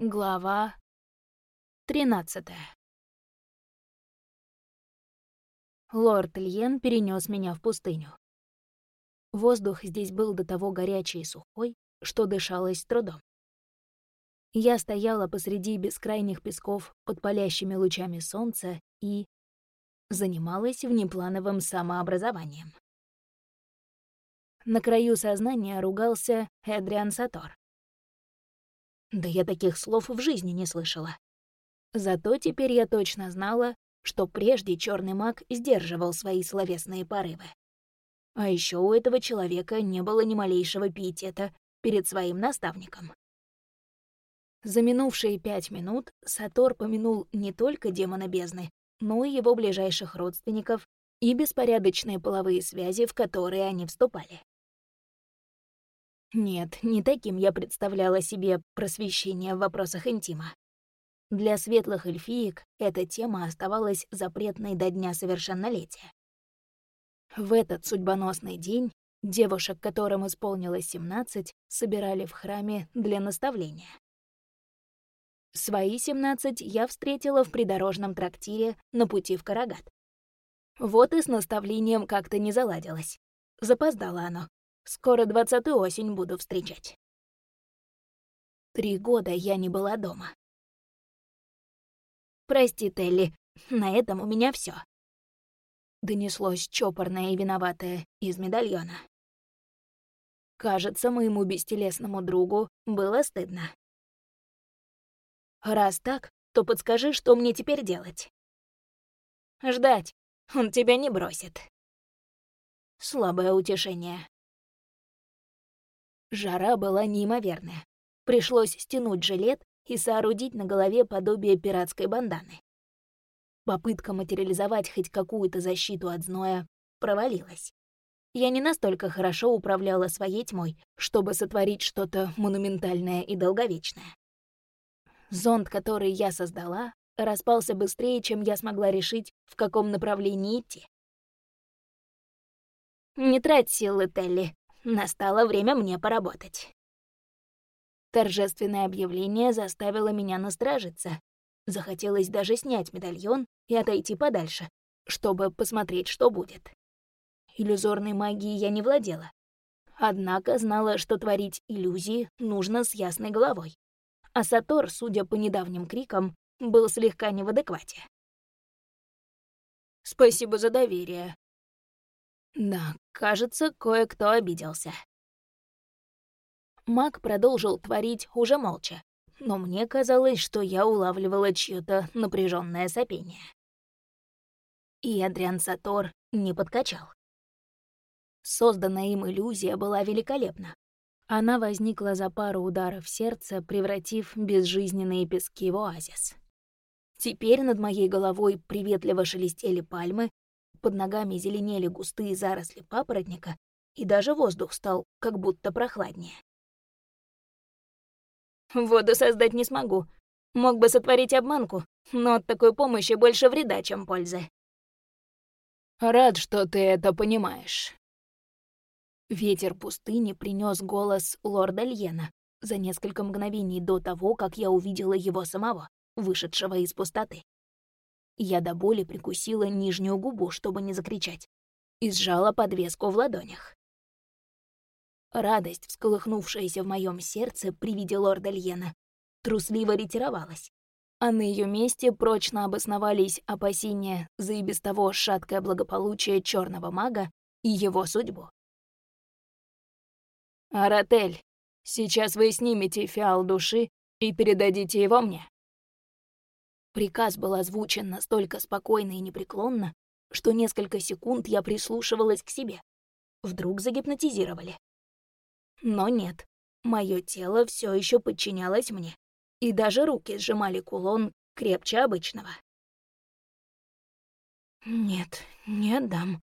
Глава 13 Лорд Льен перенес меня в пустыню. Воздух здесь был до того горячий и сухой, что дышалось с трудом. Я стояла посреди бескрайних песков под палящими лучами солнца и занималась внеплановым самообразованием. На краю сознания ругался Эдриан Сатор. Да я таких слов в жизни не слышала. Зато теперь я точно знала, что прежде черный маг сдерживал свои словесные порывы. А еще у этого человека не было ни малейшего пиетета перед своим наставником. За минувшие пять минут Сатор помянул не только демона бездны, но и его ближайших родственников и беспорядочные половые связи, в которые они вступали. Нет, не таким я представляла себе просвещение в вопросах интима. Для светлых эльфиек эта тема оставалась запретной до дня совершеннолетия. В этот судьбоносный день девушек, которым исполнилось 17, собирали в храме для наставления. Свои 17 я встретила в придорожном трактире на пути в Карагат. Вот и с наставлением как-то не заладилось. Запоздало оно. Скоро двадцатую осень буду встречать. Три года я не была дома. «Прости, Телли, на этом у меня все. Донеслось чопорное и виноватое из медальона. Кажется, моему бестелесному другу было стыдно. Раз так, то подскажи, что мне теперь делать. Ждать. Он тебя не бросит. Слабое утешение. Жара была неимоверная. Пришлось стянуть жилет и соорудить на голове подобие пиратской банданы. Попытка материализовать хоть какую-то защиту от зноя провалилась. Я не настолько хорошо управляла своей тьмой, чтобы сотворить что-то монументальное и долговечное. Зонд, который я создала, распался быстрее, чем я смогла решить, в каком направлении идти. «Не трать силы, Телли. Настало время мне поработать. Торжественное объявление заставило меня насторожиться. Захотелось даже снять медальон и отойти подальше, чтобы посмотреть, что будет. Иллюзорной магией я не владела. Однако знала, что творить иллюзии нужно с ясной головой. А Сатор, судя по недавним крикам, был слегка не в адеквате. «Спасибо за доверие», да, кажется, кое-кто обиделся. Маг продолжил творить уже молча, но мне казалось, что я улавливала чьё-то напряженное сопение. И Адриан Сатор не подкачал. Созданная им иллюзия была великолепна. Она возникла за пару ударов сердца, превратив безжизненные пески в оазис. Теперь над моей головой приветливо шелестели пальмы, под ногами зеленели густые заросли папоротника, и даже воздух стал как будто прохладнее. «Воду создать не смогу. Мог бы сотворить обманку, но от такой помощи больше вреда, чем пользы». «Рад, что ты это понимаешь». Ветер пустыни принес голос лорда Льена за несколько мгновений до того, как я увидела его самого, вышедшего из пустоты. Я до боли прикусила нижнюю губу, чтобы не закричать, и сжала подвеску в ладонях. Радость, всколыхнувшаяся в моем сердце при виде лорда Льена, трусливо ретировалась, а на ее месте прочно обосновались опасения за и без того шаткое благополучие черного мага и его судьбу. «Аратель, сейчас вы снимете фиал души и передадите его мне», Приказ был озвучен настолько спокойно и непреклонно, что несколько секунд я прислушивалась к себе. Вдруг загипнотизировали. Но нет, мое тело все еще подчинялось мне, и даже руки сжимали кулон крепче обычного. «Нет, не отдам».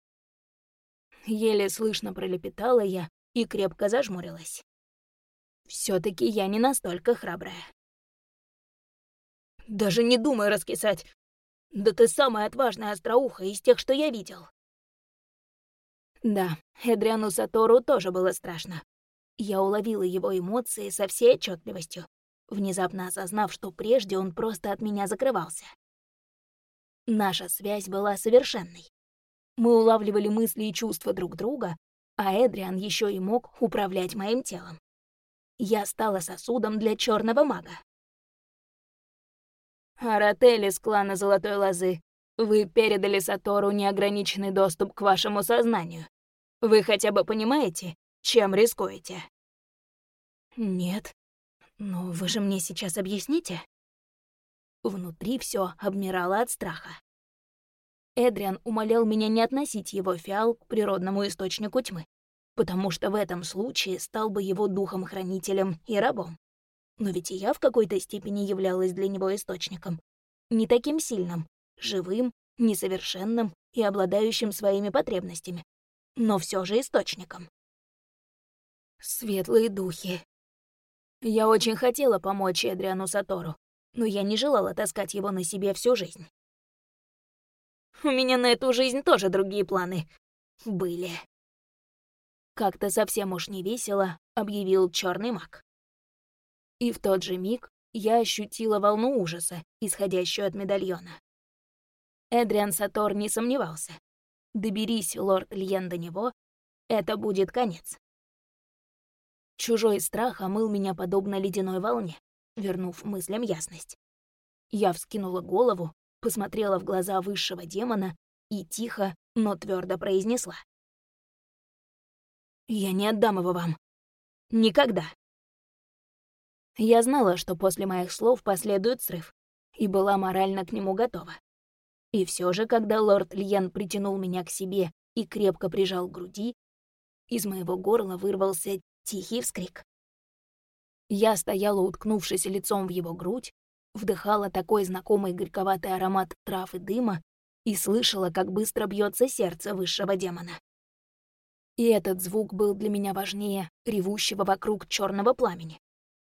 Еле слышно пролепетала я и крепко зажмурилась. все таки я не настолько храбрая. Даже не думай раскисать. Да ты самая отважная остроуха из тех, что я видел. Да, Эдриану Сатору тоже было страшно. Я уловила его эмоции со всей отчетливостью. внезапно осознав, что прежде он просто от меня закрывался. Наша связь была совершенной. Мы улавливали мысли и чувства друг друга, а Эдриан еще и мог управлять моим телом. Я стала сосудом для черного мага. Аратель из клана Золотой Лозы, вы передали Сатору неограниченный доступ к вашему сознанию. Вы хотя бы понимаете, чем рискуете? Нет. Но вы же мне сейчас объясните. Внутри все обмирало от страха. Эдриан умолял меня не относить его фиал к природному источнику тьмы, потому что в этом случае стал бы его духом-хранителем и рабом. Но ведь и я в какой-то степени являлась для него источником. Не таким сильным, живым, несовершенным и обладающим своими потребностями, но все же источником. Светлые духи. Я очень хотела помочь Эдриану Сатору, но я не желала таскать его на себе всю жизнь. У меня на эту жизнь тоже другие планы были. Как-то совсем уж не весело объявил черный маг. И в тот же миг я ощутила волну ужаса, исходящую от медальона. Эдриан Сатор не сомневался. Доберись, лорд Льен, до него, это будет конец. Чужой страх омыл меня подобно ледяной волне, вернув мыслям ясность. Я вскинула голову, посмотрела в глаза высшего демона и тихо, но твердо произнесла. «Я не отдам его вам. Никогда». Я знала, что после моих слов последует срыв, и была морально к нему готова. И все же, когда лорд Льен притянул меня к себе и крепко прижал к груди, из моего горла вырвался Тихий вскрик. Я стояла, уткнувшись лицом в его грудь, вдыхала такой знакомый горьковатый аромат трав и дыма и слышала, как быстро бьется сердце высшего демона. И этот звук был для меня важнее ревущего вокруг черного пламени,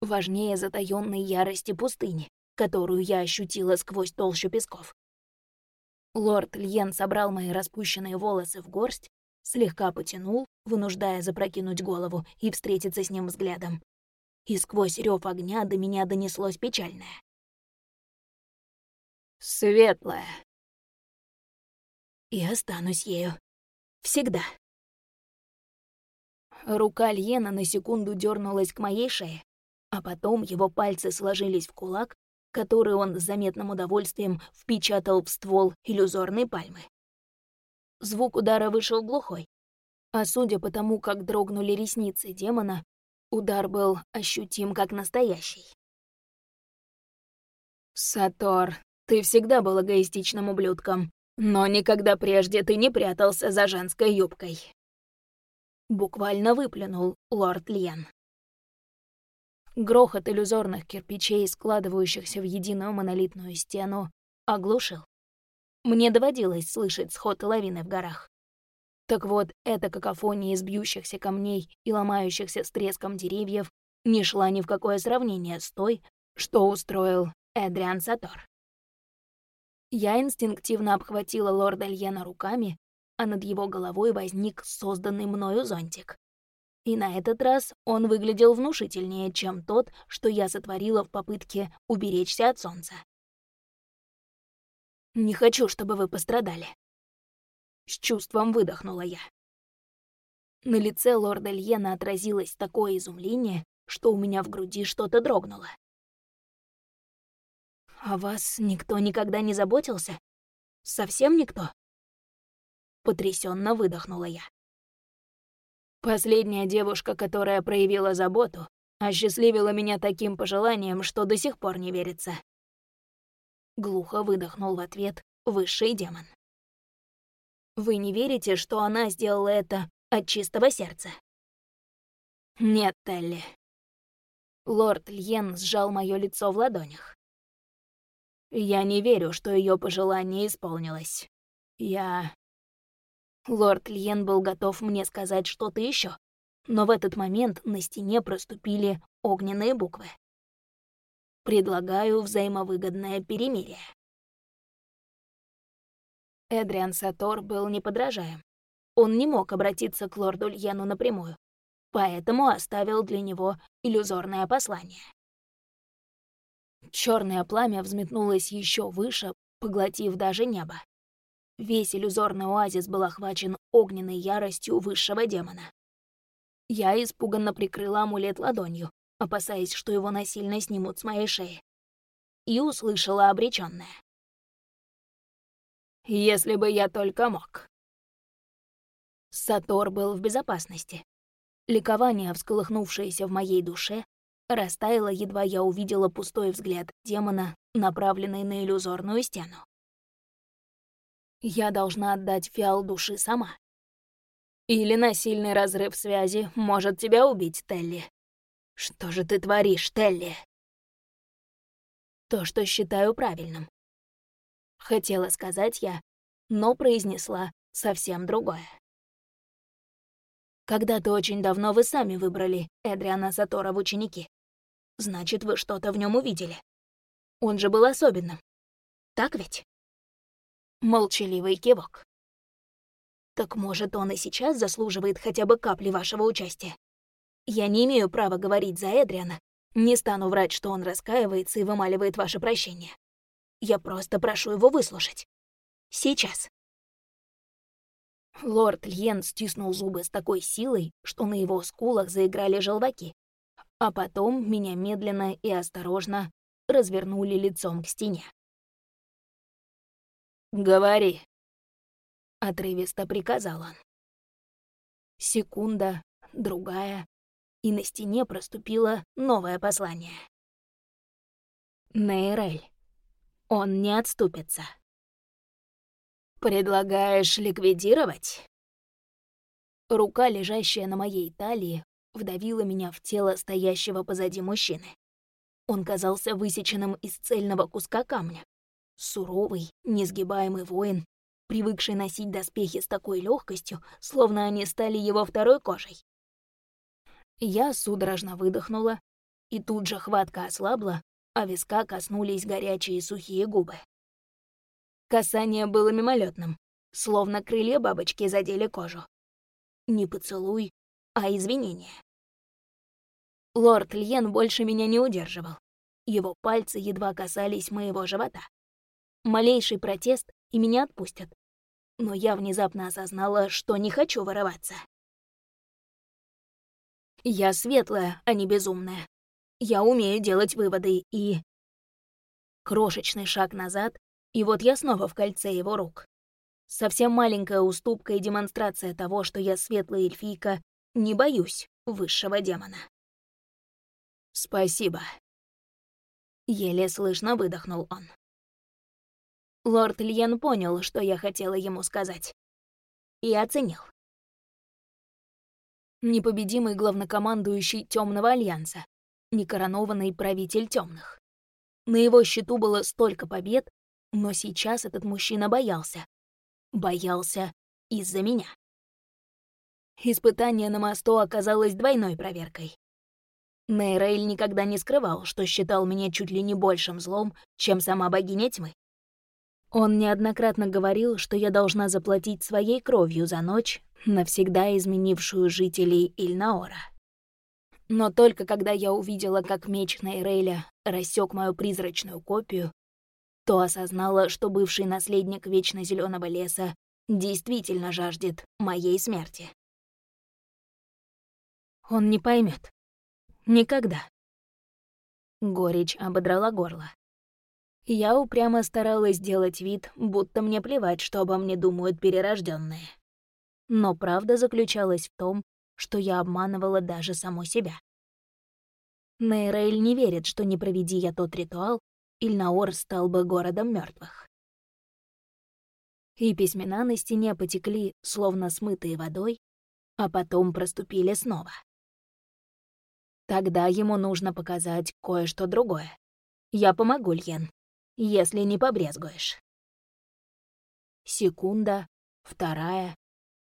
важнее затаённой ярости пустыни, которую я ощутила сквозь толщу песков. Лорд Льен собрал мои распущенные волосы в горсть слегка потянул, вынуждая запрокинуть голову и встретиться с ним взглядом. И сквозь рев огня до меня донеслось печальное. «Светлая». И останусь ею. Всегда. Рука Льена на секунду дернулась к моей шее, а потом его пальцы сложились в кулак, который он с заметным удовольствием впечатал в ствол иллюзорной пальмы. Звук удара вышел глухой. А судя по тому, как дрогнули ресницы демона, удар был ощутим как настоящий. «Сатор, ты всегда был эгоистичным ублюдком, но никогда прежде ты не прятался за женской юбкой». Буквально выплюнул лорд Льен. Грохот иллюзорных кирпичей, складывающихся в единую монолитную стену, оглушил. Мне доводилось слышать сход лавины в горах. Так вот, эта какофония из бьющихся камней и ломающихся с треском деревьев не шла ни в какое сравнение с той, что устроил Эдриан Сатор. Я инстинктивно обхватила лорда Льена руками, а над его головой возник созданный мною зонтик. И на этот раз он выглядел внушительнее, чем тот, что я сотворила в попытке уберечься от солнца. Не хочу, чтобы вы пострадали. С чувством выдохнула я. На лице лорда Льена отразилось такое изумление, что у меня в груди что-то дрогнуло. «А вас никто никогда не заботился? Совсем никто?» Потрясенно выдохнула я. Последняя девушка, которая проявила заботу, осчастливила меня таким пожеланием, что до сих пор не верится. Глухо выдохнул в ответ высший демон. Вы не верите, что она сделала это от чистого сердца? Нет, Телли. Лорд Льен сжал моё лицо в ладонях. Я не верю, что её пожелание исполнилось. Я... Лорд Льен был готов мне сказать что-то ещё, но в этот момент на стене проступили огненные буквы. Предлагаю взаимовыгодное перемирие. Эдриан Сатор был неподражаем. Он не мог обратиться к лорду Льену напрямую, поэтому оставил для него иллюзорное послание. Черное пламя взметнулось еще выше, поглотив даже небо. Весь иллюзорный оазис был охвачен огненной яростью высшего демона. Я испуганно прикрыла амулет ладонью, опасаясь, что его насильно снимут с моей шеи. И услышала обречённое. «Если бы я только мог». Сатор был в безопасности. Ликование, всколыхнувшееся в моей душе, растаяло, едва я увидела пустой взгляд демона, направленный на иллюзорную стену. Я должна отдать фиал души сама. Или насильный разрыв связи может тебя убить, Телли. Что же ты творишь, Телли? То, что считаю правильным. Хотела сказать я, но произнесла совсем другое. Когда-то очень давно вы сами выбрали Эдриана Сатора в ученики. Значит, вы что-то в нем увидели. Он же был особенным. Так ведь? Молчаливый кивок. Так может, он и сейчас заслуживает хотя бы капли вашего участия? Я не имею права говорить за Эдриана. Не стану врать, что он раскаивается и вымаливает ваше прощение. Я просто прошу его выслушать. Сейчас. Лорд Льен стиснул зубы с такой силой, что на его скулах заиграли желваки. А потом меня медленно и осторожно развернули лицом к стене. «Говори», — отрывисто приказал он. Секунда, другая, и на стене проступило новое послание. Нейрель. Он не отступится. «Предлагаешь ликвидировать?» Рука, лежащая на моей талии, вдавила меня в тело стоящего позади мужчины. Он казался высеченным из цельного куска камня. Суровый, несгибаемый воин, привыкший носить доспехи с такой легкостью, словно они стали его второй кожей. Я судорожно выдохнула, и тут же хватка ослабла, а виска коснулись горячие сухие губы. Касание было мимолетным, словно крылья бабочки задели кожу. Не поцелуй, а извинение. Лорд Льен больше меня не удерживал. Его пальцы едва касались моего живота. Малейший протест, и меня отпустят. Но я внезапно осознала, что не хочу вырываться. Я светлая, а не безумная. Я умею делать выводы и... Крошечный шаг назад, и вот я снова в кольце его рук. Совсем маленькая уступка и демонстрация того, что я светлая эльфийка, не боюсь высшего демона. «Спасибо», — еле слышно выдохнул он. Лорд Льен понял, что я хотела ему сказать. И оценил. Непобедимый главнокомандующий Темного Альянса, некоронованный правитель темных. На его счету было столько побед, но сейчас этот мужчина боялся. Боялся из-за меня. Испытание на мосту оказалось двойной проверкой. Нейрейль никогда не скрывал, что считал меня чуть ли не большим злом, чем сама богиня тьмы. Он неоднократно говорил, что я должна заплатить своей кровью за ночь, навсегда изменившую жителей Ильнаора. Но только когда я увидела, как меч Нейрейля рассек мою призрачную копию, то осознала, что бывший наследник Вечно Зеленого леса действительно жаждет моей смерти. Он не поймет. Никогда. Горечь ободрала горло. Я упрямо старалась сделать вид, будто мне плевать, что обо мне думают перерожденные. Но правда заключалась в том, что я обманывала даже саму себя. Нейрейль не верит, что не проведи я тот ритуал, Ильнаор стал бы городом мертвых. И письмена на стене потекли, словно смытые водой, а потом проступили снова. Тогда ему нужно показать кое-что другое. Я помогу, Льен, если не побрезгуешь. Секунда, вторая,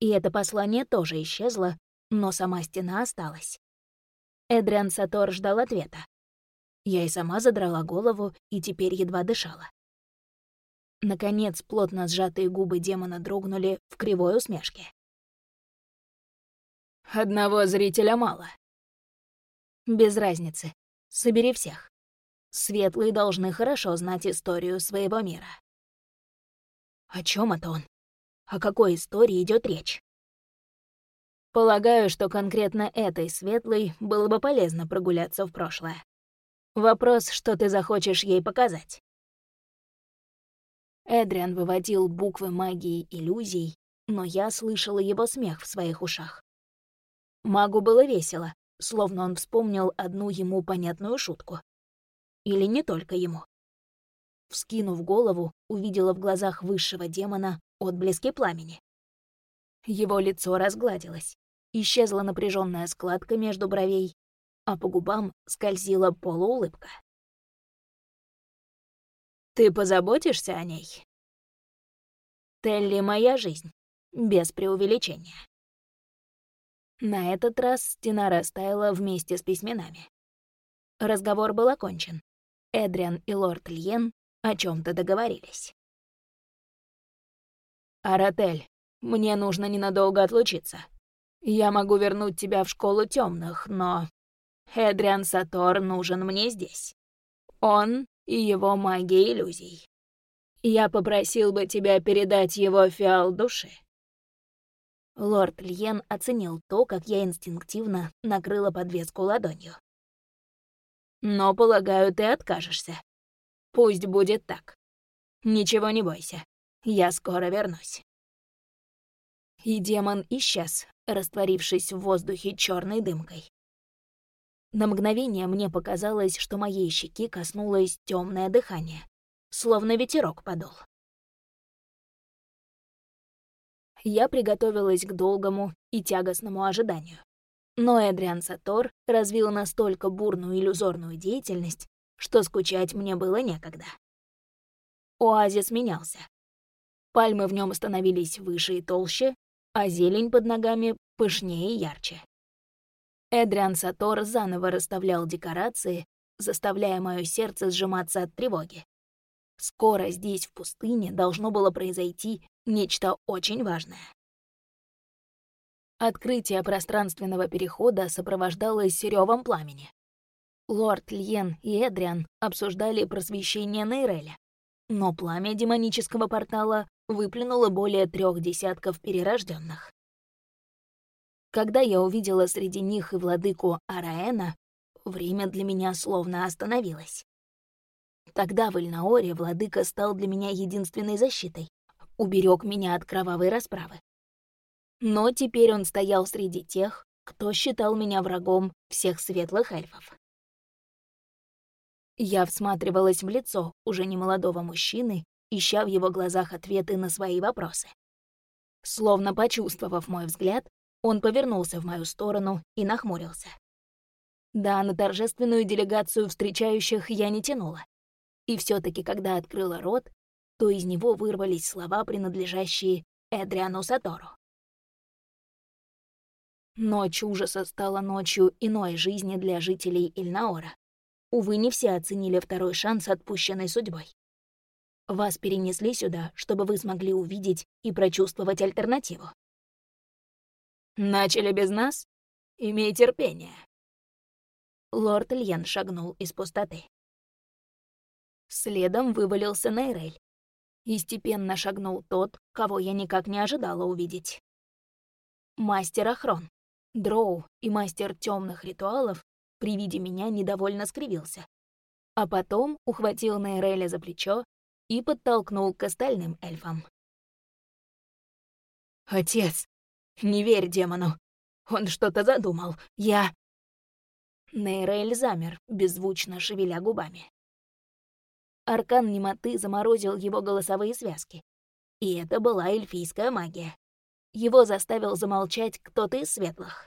и это послание тоже исчезло, но сама стена осталась. Эдриан Сатор ждал ответа. Я и сама задрала голову и теперь едва дышала. Наконец, плотно сжатые губы демона дрогнули в кривой усмешке. «Одного зрителя мало». «Без разницы. Собери всех. Светлые должны хорошо знать историю своего мира. О чем это он? О какой истории идет речь? Полагаю, что конкретно этой светлой было бы полезно прогуляться в прошлое. Вопрос, что ты захочешь ей показать. Эдриан выводил буквы магии иллюзий, но я слышала его смех в своих ушах. Магу было весело, словно он вспомнил одну ему понятную шутку. Или не только ему. Вскинув голову, увидела в глазах высшего демона отблески пламени. Его лицо разгладилось. Исчезла напряженная складка между бровей, а по губам скользила полуулыбка. «Ты позаботишься о ней?» «Телли — моя жизнь, без преувеличения». На этот раз стена растаяла вместе с письменами. Разговор был окончен. Эдриан и лорд Льен о чем то договорились. «Аратель, мне нужно ненадолго отлучиться», я могу вернуть тебя в школу темных, но... Эдриан Сатор нужен мне здесь. Он и его магия иллюзий. Я попросил бы тебя передать его фиал души. Лорд Льен оценил то, как я инстинктивно накрыла подвеску ладонью. Но, полагаю, ты откажешься. Пусть будет так. Ничего не бойся. Я скоро вернусь. И демон исчез, растворившись в воздухе черной дымкой. На мгновение мне показалось, что моей щеки коснулось темное дыхание, словно ветерок подул. Я приготовилась к долгому и тягостному ожиданию. Но Эдриан Сатор развил настолько бурную иллюзорную деятельность, что скучать мне было некогда. Оазис менялся. Пальмы в нем становились выше и толще, а зелень под ногами пышнее и ярче. Эдриан Сатор заново расставлял декорации, заставляя мое сердце сжиматься от тревоги. Скоро здесь, в пустыне, должно было произойти нечто очень важное. Открытие пространственного перехода сопровождалось ревом пламени. Лорд Льен и Эдриан обсуждали просвещение Нейреля, но пламя демонического портала выплюнуло более трех десятков перерожденных. Когда я увидела среди них и владыку Араэна, время для меня словно остановилось. Тогда в Эльнаоре владыка стал для меня единственной защитой, уберег меня от кровавой расправы. Но теперь он стоял среди тех, кто считал меня врагом всех светлых эльфов. Я всматривалась в лицо уже немолодого мужчины, ища в его глазах ответы на свои вопросы. Словно почувствовав мой взгляд, он повернулся в мою сторону и нахмурился. Да, на торжественную делегацию встречающих я не тянула. И все таки когда открыла рот, то из него вырвались слова, принадлежащие Эдриану Сатору. Ночь ужаса стала ночью иной жизни для жителей Ильнаора. Увы, не все оценили второй шанс, отпущенной судьбой. Вас перенесли сюда, чтобы вы смогли увидеть и прочувствовать альтернативу. Начали без нас? Имей терпение. Лорд Льен шагнул из пустоты. Следом вывалился Нейрель. И степенно шагнул тот, кого я никак не ожидала увидеть. Мастер Ахрон, Дроу и мастер темных ритуалов при виде меня недовольно скривился. А потом ухватил Нейреля за плечо и подтолкнул к остальным эльфам. «Отец, не верь демону. Он что-то задумал. Я...» Нейрель замер, беззвучно шевеля губами. Аркан немоты заморозил его голосовые связки. И это была эльфийская магия. Его заставил замолчать кто-то из светлых.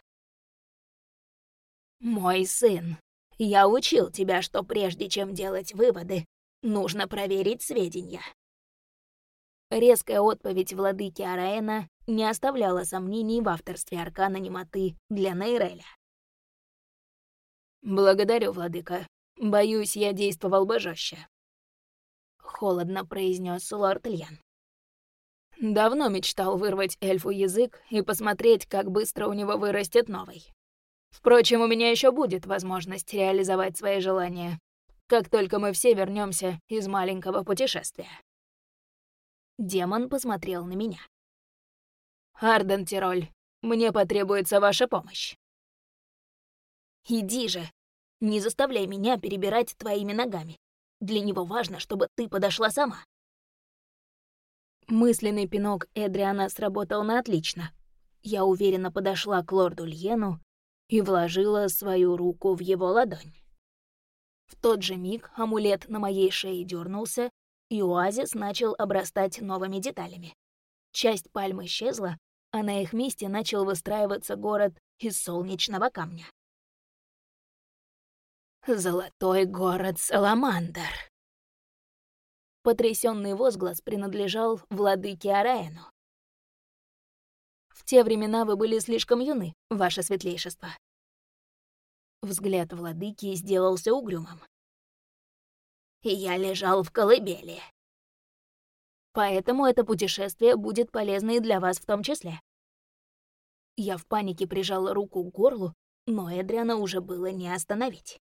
«Мой сын, я учил тебя, что прежде чем делать выводы, Нужно проверить сведения. Резкая отповедь владыки Араэна не оставляла сомнений в авторстве аркана немоты для Нейреля. «Благодарю, владыка. Боюсь, я действовал бы жестче», — холодно произнес лорд Льян. Давно мечтал вырвать эльфу язык и посмотреть, как быстро у него вырастет новый. Впрочем, у меня еще будет возможность реализовать свои желания. как только мы все вернемся из маленького путешествия. Демон посмотрел на меня. «Арден Тироль, мне потребуется ваша помощь». «Иди же, не заставляй меня перебирать твоими ногами. Для него важно, чтобы ты подошла сама». Мысленный пинок Эдриана сработал на отлично. Я уверенно подошла к лорду Льену и вложила свою руку в его ладонь. В тот же миг амулет на моей шее дернулся, и оазис начал обрастать новыми деталями. Часть пальмы исчезла, а на их месте начал выстраиваться город из солнечного камня. «Золотой город Саламандр!» Потрясенный возглас принадлежал владыке Араэну. «В те времена вы были слишком юны, ваше светлейшество». Взгляд владыки сделался угрюмым. «Я лежал в колыбели», Поэтому это путешествие будет полезно и для вас в том числе. Я в панике прижала руку к горлу, но Эдриана уже было не остановить.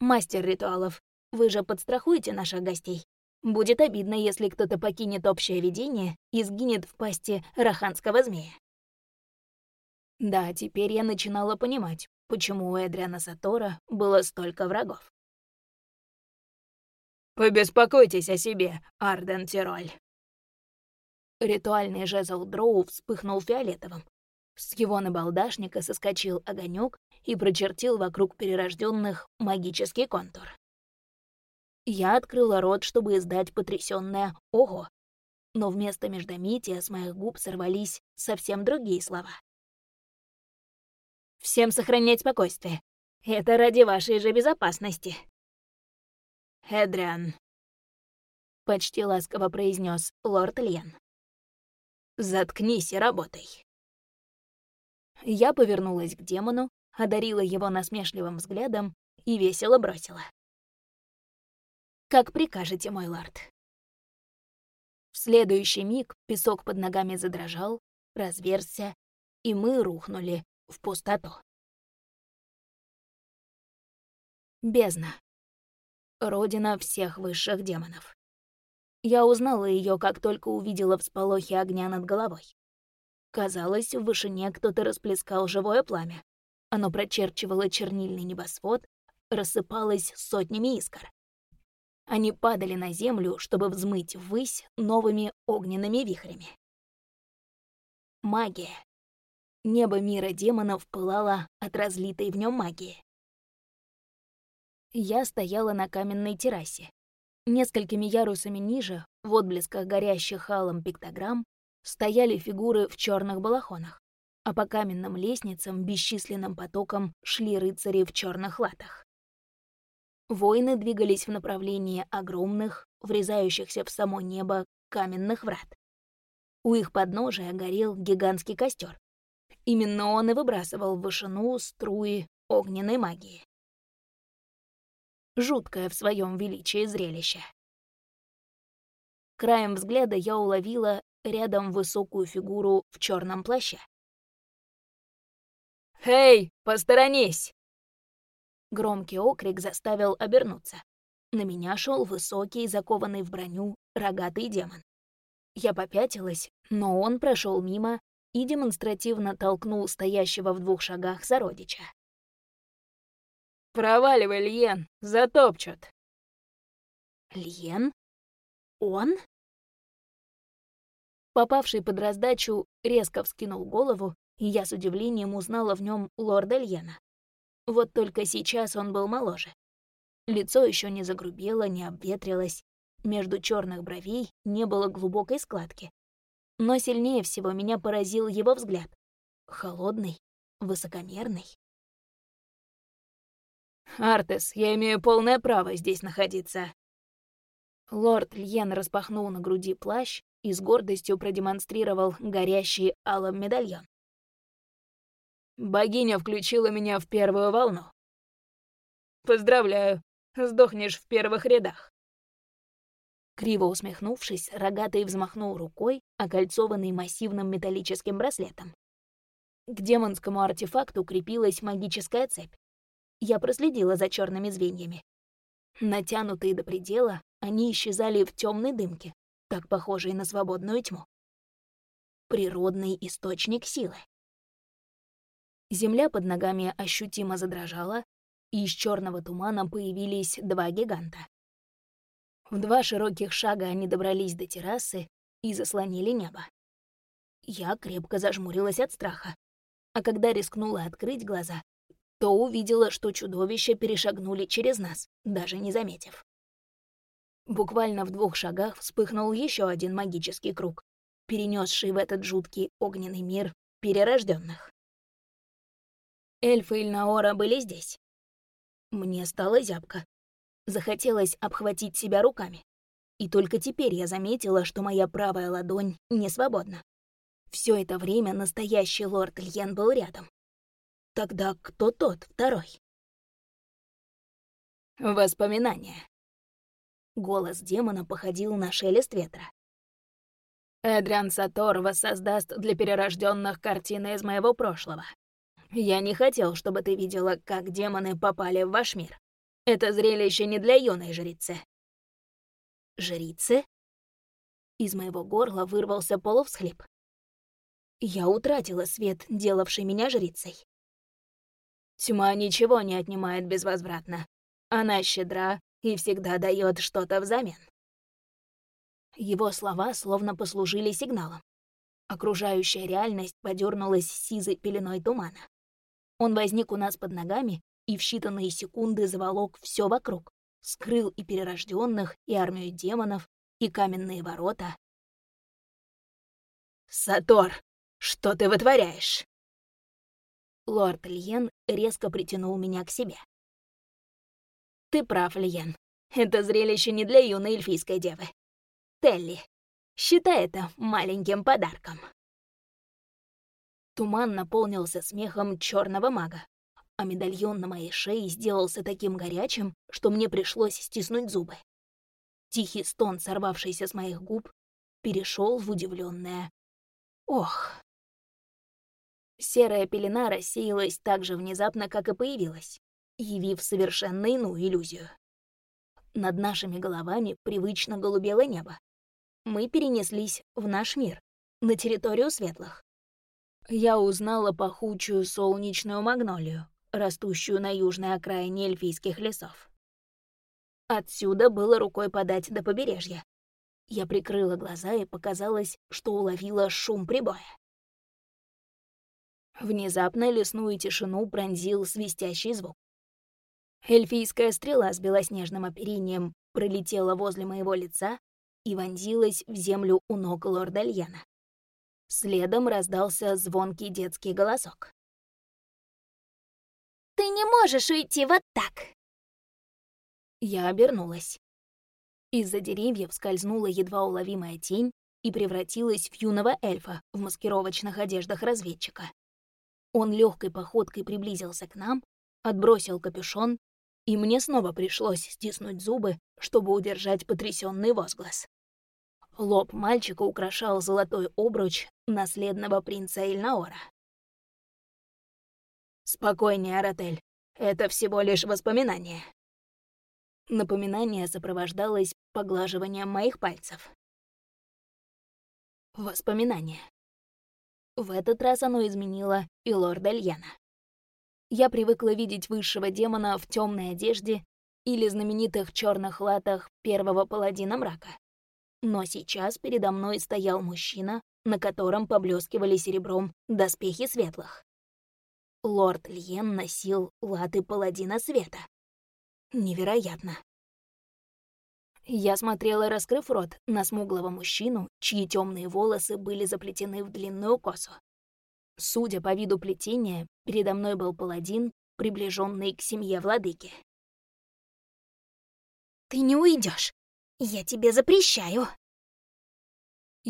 «Мастер ритуалов, вы же подстрахуете наших гостей. Будет обидно, если кто-то покинет общее видение и сгинет в пасти раханского змея». Да, теперь я начинала понимать, почему у Эдриана Сатора было столько врагов. «Побеспокойтесь о себе, Арден Тироль». Ритуальный жезл Дроу вспыхнул фиолетовым. С его набалдашника соскочил огонек и прочертил вокруг перерожденных магический контур. Я открыла рот, чтобы издать потрясённое «Ого!», но вместо междометия с моих губ сорвались совсем другие слова. «Всем сохранять спокойствие. Это ради вашей же безопасности», «Эдриан», — почти ласково произнес лорд Лен. «Заткнись и работай». Я повернулась к демону, одарила его насмешливым взглядом и весело бросила. «Как прикажете, мой лорд». В следующий миг песок под ногами задрожал, разверзся, и мы рухнули в пустоту. Бездна родина всех высших демонов. Я узнала ее, как только увидела всполохи огня над головой. Казалось, в вышине кто-то расплескал живое пламя. Оно прочерчивало чернильный небосвод, рассыпалось сотнями искр. Они падали на землю, чтобы взмыть ввысь новыми огненными вихрями. Магия. Небо мира демонов пылало от разлитой в нем магии. Я стояла на каменной террасе. Несколькими ярусами ниже, в отблесках горящих алым пиктограмм, стояли фигуры в черных балахонах, а по каменным лестницам бесчисленным потоком шли рыцари в черных латах. Воины двигались в направлении огромных, врезающихся в само небо, каменных врат. У их подножия горел гигантский костер. Именно он и выбрасывал в вышину струи огненной магии жуткое в своем величии зрелище. Краем взгляда я уловила рядом высокую фигуру в черном плаще. «Эй, посторонись!» Громкий окрик заставил обернуться. На меня шел высокий, закованный в броню, рогатый демон. Я попятилась, но он прошел мимо и демонстративно толкнул стоящего в двух шагах сородича. «Проваливай, Льен, затопчут!» «Льен? Он?» Попавший под раздачу резко вскинул голову, и я с удивлением узнала в нем лорда Льена. Вот только сейчас он был моложе. Лицо еще не загрубело, не обветрилось, между черных бровей не было глубокой складки. Но сильнее всего меня поразил его взгляд. Холодный, высокомерный. «Артес, я имею полное право здесь находиться». Лорд Льен распахнул на груди плащ и с гордостью продемонстрировал горящий алым медальон. «Богиня включила меня в первую волну. Поздравляю, сдохнешь в первых рядах». Криво усмехнувшись, рогатый взмахнул рукой, окольцованный массивным металлическим браслетом. К демонскому артефакту крепилась магическая цепь. Я проследила за черными звеньями. Натянутые до предела, они исчезали в темной дымке, так похожей на свободную тьму. Природный источник силы. Земля под ногами ощутимо задрожала, и из черного тумана появились два гиганта. В два широких шага они добрались до террасы и заслонили небо. Я крепко зажмурилась от страха, а когда рискнула открыть глаза, то увидела, что чудовища перешагнули через нас, даже не заметив. Буквально в двух шагах вспыхнул еще один магический круг, перенесший в этот жуткий огненный мир перерожденных. Эльфы Ильнаора были здесь. Мне стало зябко. Захотелось обхватить себя руками. И только теперь я заметила, что моя правая ладонь не свободна. Все это время настоящий лорд Льен был рядом. Тогда кто тот второй? Воспоминания. Голос демона походил на шелест ветра. Эдриан Сатор воссоздаст для перерожденных картины из моего прошлого. Я не хотел, чтобы ты видела, как демоны попали в ваш мир. Это зрелище не для юной жрицы. Жрицы? Из моего горла вырвался полувсхлип. Я утратила свет, делавший меня жрицей. Тьма ничего не отнимает безвозвратно. Она щедра и всегда дает что-то взамен. Его слова словно послужили сигналом. Окружающая реальность подернулась сизой пеленой тумана. Он возник у нас под ногами и в считанные секунды заволок все вокруг, скрыл и перерожденных, и армию демонов, и каменные ворота. «Сатор, что ты вытворяешь?» Лорд Льен резко притянул меня к себе. «Ты прав, Льен. Это зрелище не для юной эльфийской девы. Телли, считай это маленьким подарком». Туман наполнился смехом черного мага, а медальон на моей шее сделался таким горячим, что мне пришлось стиснуть зубы. Тихий стон, сорвавшийся с моих губ, перешел в удивленное «Ох!». Серая пелена рассеялась так же внезапно, как и появилась, явив совершенно иную иллюзию. Над нашими головами привычно голубело небо. Мы перенеслись в наш мир, на территорию светлых я узнала пахучую солнечную магнолию, растущую на южной окраине эльфийских лесов. Отсюда было рукой подать до побережья. Я прикрыла глаза и показалось, что уловила шум прибоя. Внезапно лесную тишину пронзил свистящий звук. Эльфийская стрела с белоснежным оперением пролетела возле моего лица и вонзилась в землю у ног лорда Льяна. Следом раздался звонкий детский голосок. «Ты не можешь уйти вот так!» Я обернулась. Из-за деревьев скользнула едва уловимая тень и превратилась в юного эльфа в маскировочных одеждах разведчика. Он легкой походкой приблизился к нам, отбросил капюшон, и мне снова пришлось стиснуть зубы, чтобы удержать потрясенный возглас. Лоб мальчика украшал золотой обруч наследного принца Эльнаора. «Спокойнее, Аратель. Это всего лишь воспоминание». Напоминание сопровождалось поглаживанием моих пальцев. Воспоминание. В этот раз оно изменило и лорда Льяна. Я привыкла видеть высшего демона в темной одежде или знаменитых черных латах первого паладина мрака. Но сейчас передо мной стоял мужчина, на котором поблескивали серебром доспехи светлых. Лорд Льен носил латы паладина света. Невероятно. Я смотрела, раскрыв рот, на смуглого мужчину, чьи темные волосы были заплетены в длинную косу. Судя по виду плетения, передо мной был паладин, приближенный к семье владыки. «Ты не уйдешь, я тебе запрещаю!»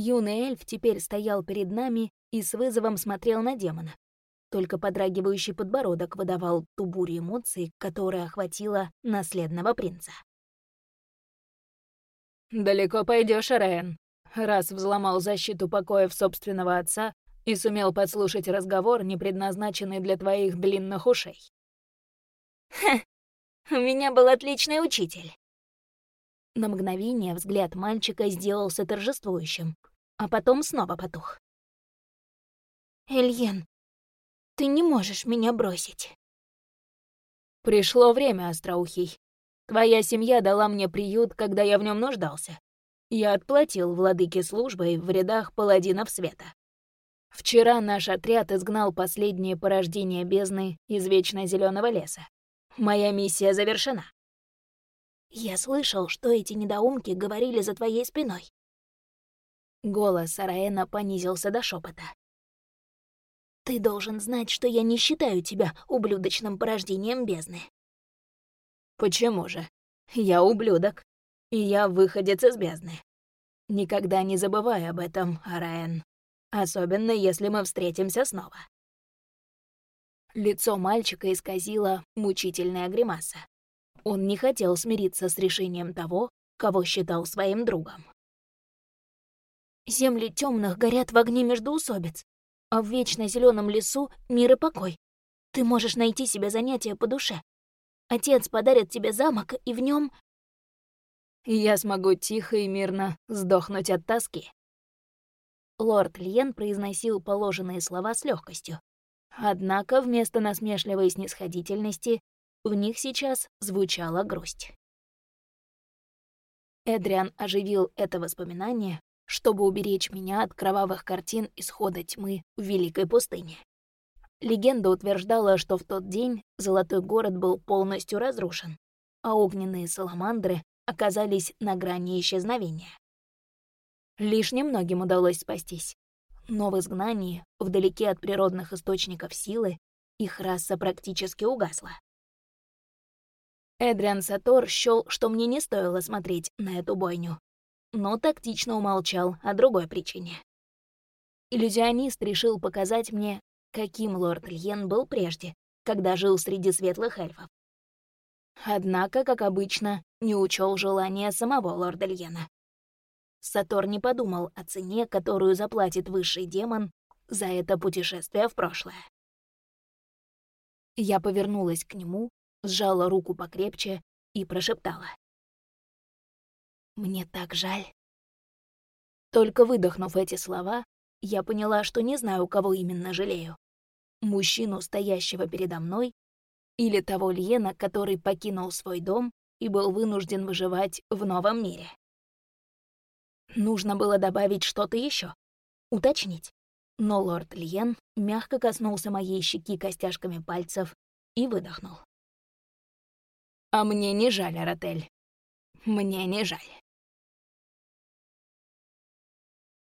Юный эльф теперь стоял перед нами и с вызовом смотрел на демона. Только подрагивающий подбородок выдавал ту бурю эмоций, которая охватила наследного принца. «Далеко пойдешь, Рен, раз взломал защиту покоев собственного отца и сумел подслушать разговор, не предназначенный для твоих длинных ушей». «Ха, меня был отличный учитель». На мгновение взгляд мальчика сделался торжествующим, а потом снова потух. «Эльен, ты не можешь меня бросить». «Пришло время, Остроухий. Твоя семья дала мне приют, когда я в нем нуждался. Я отплатил владыке службой в рядах паладинов света. Вчера наш отряд изгнал последние порождения бездны из вечно зеленого леса. Моя миссия завершена. Я слышал, что эти недоумки говорили за твоей спиной. Голос Араэна понизился до шепота. Ты должен знать, что я не считаю тебя ублюдочным порождением бездны. Почему же? Я ублюдок и я выходец из бездны. Никогда не забывай об этом, Араэн. Особенно, если мы встретимся снова. Лицо мальчика исказило мучительная гримаса. Он не хотел смириться с решением того, кого считал своим другом. Земли темных горят в огне междоусобиц, а в вечно зеленом лесу мир и покой. Ты можешь найти себе занятие по душе. Отец подарит тебе замок, и в нем я смогу тихо и мирно сдохнуть от тоски. Лорд Льен произносил положенные слова с легкостью. Однако вместо насмешливой снисходительности в них сейчас звучала грусть. Эдриан оживил это воспоминание, чтобы уберечь меня от кровавых картин исхода тьмы в Великой пустыне. Легенда утверждала, что в тот день Золотой город был полностью разрушен, а огненные саламандры оказались на грани исчезновения. Лишь немногим удалось спастись. Но в изгнании, вдалеке от природных источников силы, их раса практически угасла. Эдриан Сатор счёл, что мне не стоило смотреть на эту бойню, но тактично умолчал о другой причине. Иллюзионист решил показать мне, каким лорд Льен был прежде, когда жил среди светлых эльфов. Однако, как обычно, не учел желания самого лорда Льена. Сатор не подумал о цене, которую заплатит высший демон за это путешествие в прошлое. Я повернулась к нему, сжала руку покрепче и прошептала. «Мне так жаль». Только выдохнув эти слова, я поняла, что не знаю, кого именно жалею. Мужчину, стоящего передо мной, или того Льена, который покинул свой дом и был вынужден выживать в новом мире. Нужно было добавить что-то еще, уточнить. Но лорд Льен мягко коснулся моей щеки костяшками пальцев и выдохнул. «А мне не жаль, Аратель. Мне не жаль».